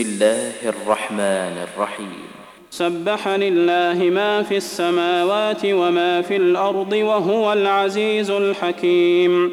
الله الرحمن الرحيم سبح لله ما في السماوات وما في الأرض وهو العزيز الحكيم.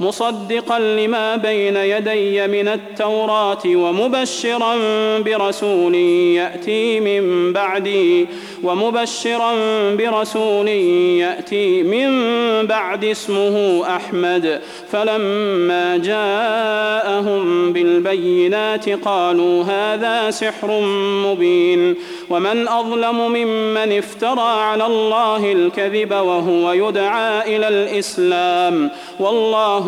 مصدقا لما بين يدي من التوراة ومبشرا برسول يأتي من بعدي ومبشرا برسول يأتي من بعد اسمه أحمد. فلما جاءهم بالبينات قالوا هذا سحر مبين. ومن أظلم ممن افترى على الله الكذب وهو يدعى إلى الإسلام. والله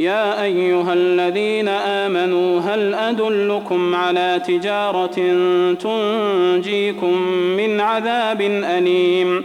يا أيها الذين آمنوا هل أدلكم على تجارة تنجيكم من عذاب أليم؟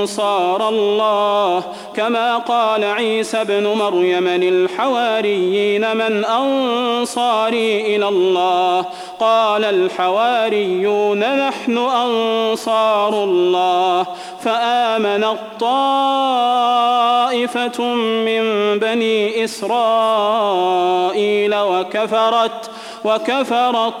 أنصار الله. كما قال عيسى ابن مريم للحواريين من أنصاري إلى الله. قال الحواريون نحن أنصار الله. فآمن الطائفة من بني إسرائيل وكفرت وكفر الطائفة